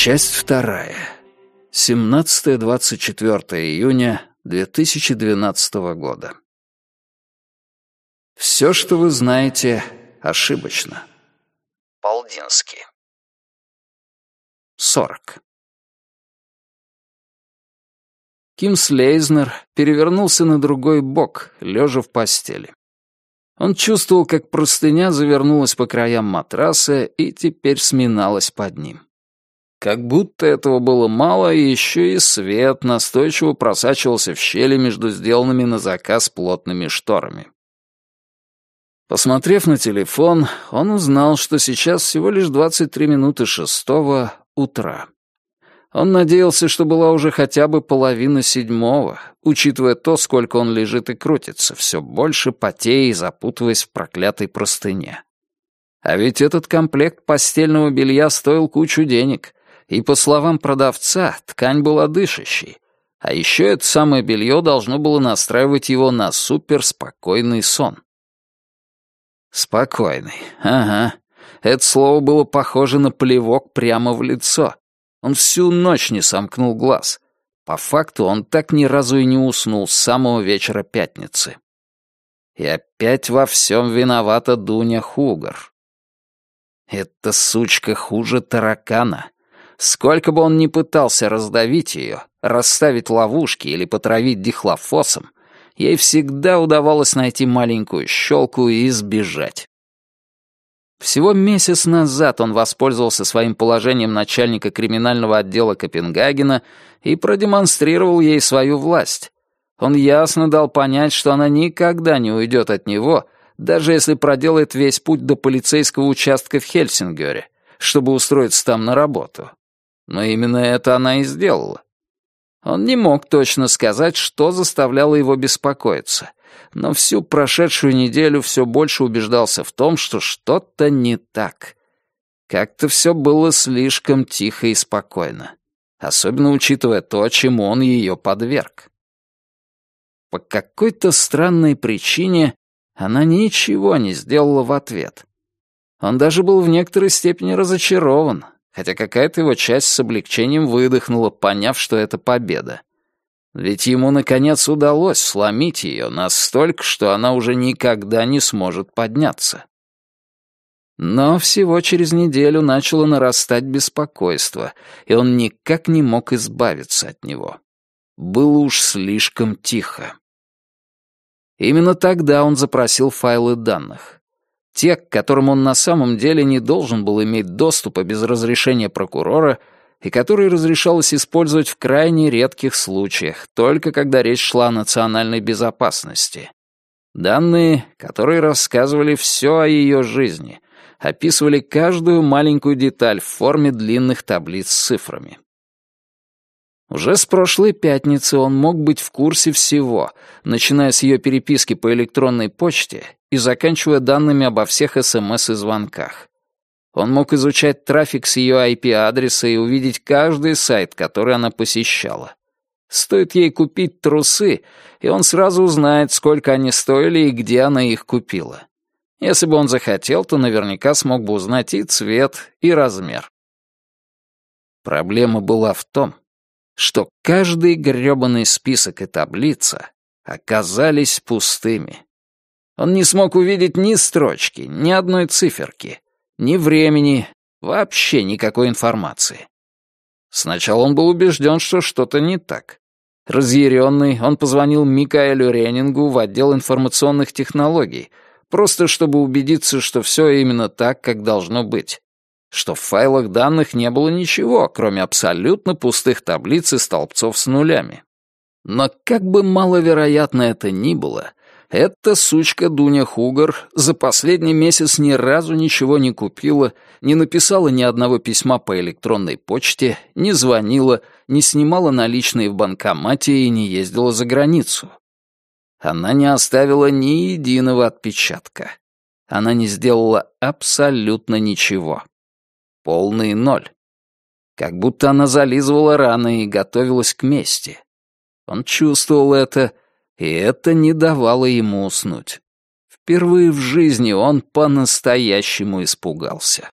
Часть вторая. 17-24 июня 2012 года. Все, что вы знаете, ошибочно. Полдинский. 40. Ким Слейзнер перевернулся на другой бок, лежа в постели. Он чувствовал, как простыня завернулась по краям матраса и теперь сминалась под ним. Как будто этого было мало, еще и свет настойчиво просачивался в щели между сделанными на заказ плотными шторами. Посмотрев на телефон, он узнал, что сейчас всего лишь 23 минуты шестого утра. Он надеялся, что была уже хотя бы половина седьмого, учитывая то, сколько он лежит и крутится, все больше потея и запутываясь в проклятой простыне. А ведь этот комплект постельного белья стоил кучу денег, и, по словам продавца, ткань была дышащей. А еще это самое белье должно было настраивать его на суперспокойный сон. Спокойный, ага. Это слово было похоже на плевок прямо в лицо. Он всю ночь не сомкнул глаз. По факту он так ни разу и не уснул с самого вечера пятницы. И опять во всем виновата Дуня Хугар. Эта сучка хуже таракана. Сколько бы он ни пытался раздавить ее, расставить ловушки или потравить дихлофосом, ей всегда удавалось найти маленькую щелку и избежать. Всего месяц назад он воспользовался своим положением начальника криминального отдела Копенгагена и продемонстрировал ей свою власть. Он ясно дал понять, что она никогда не уйдет от него, даже если проделает весь путь до полицейского участка в Хельсингере, чтобы устроиться там на работу. Но именно это она и сделала. Он не мог точно сказать, что заставляло его беспокоиться, но всю прошедшую неделю все больше убеждался в том, что что-то не так. Как-то все было слишком тихо и спокойно, особенно учитывая то, чему он ее подверг. По какой-то странной причине она ничего не сделала в ответ. Он даже был в некоторой степени разочарован, хотя какая-то его часть с облегчением выдохнула, поняв, что это победа. Ведь ему, наконец, удалось сломить ее настолько, что она уже никогда не сможет подняться. Но всего через неделю начало нарастать беспокойство, и он никак не мог избавиться от него. Было уж слишком тихо. Именно тогда он запросил файлы данных те, к которым он на самом деле не должен был иметь доступа без разрешения прокурора и которые разрешалось использовать в крайне редких случаях, только когда речь шла о национальной безопасности. Данные, которые рассказывали все о ее жизни, описывали каждую маленькую деталь в форме длинных таблиц с цифрами. Уже с прошлой пятницы он мог быть в курсе всего, начиная с ее переписки по электронной почте и заканчивая данными обо всех СМС и звонках. Он мог изучать трафик с ее IP-адреса и увидеть каждый сайт, который она посещала. Стоит ей купить трусы, и он сразу узнает, сколько они стоили и где она их купила. Если бы он захотел, то наверняка смог бы узнать и цвет, и размер. Проблема была в том, что каждый грёбаный список и таблица оказались пустыми. Он не смог увидеть ни строчки, ни одной циферки, ни времени, вообще никакой информации. Сначала он был убежден, что что-то не так. Разъяренный, он позвонил Микаэлю Ренингу в отдел информационных технологий, просто чтобы убедиться, что все именно так, как должно быть. Что в файлах данных не было ничего, кроме абсолютно пустых таблиц и столбцов с нулями. Но как бы маловероятно это ни было, эта сучка Дуня Хугар за последний месяц ни разу ничего не купила, не написала ни одного письма по электронной почте, не звонила, не снимала наличные в банкомате и не ездила за границу. Она не оставила ни единого отпечатка. Она не сделала абсолютно ничего. Полный ноль. Как будто она зализывала раны и готовилась к мести. Он чувствовал это, и это не давало ему уснуть. Впервые в жизни он по-настоящему испугался.